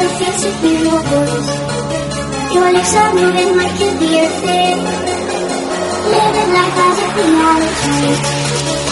remind me how it to hear your voice. Your lips moving like a weird thing. Living life as a reality.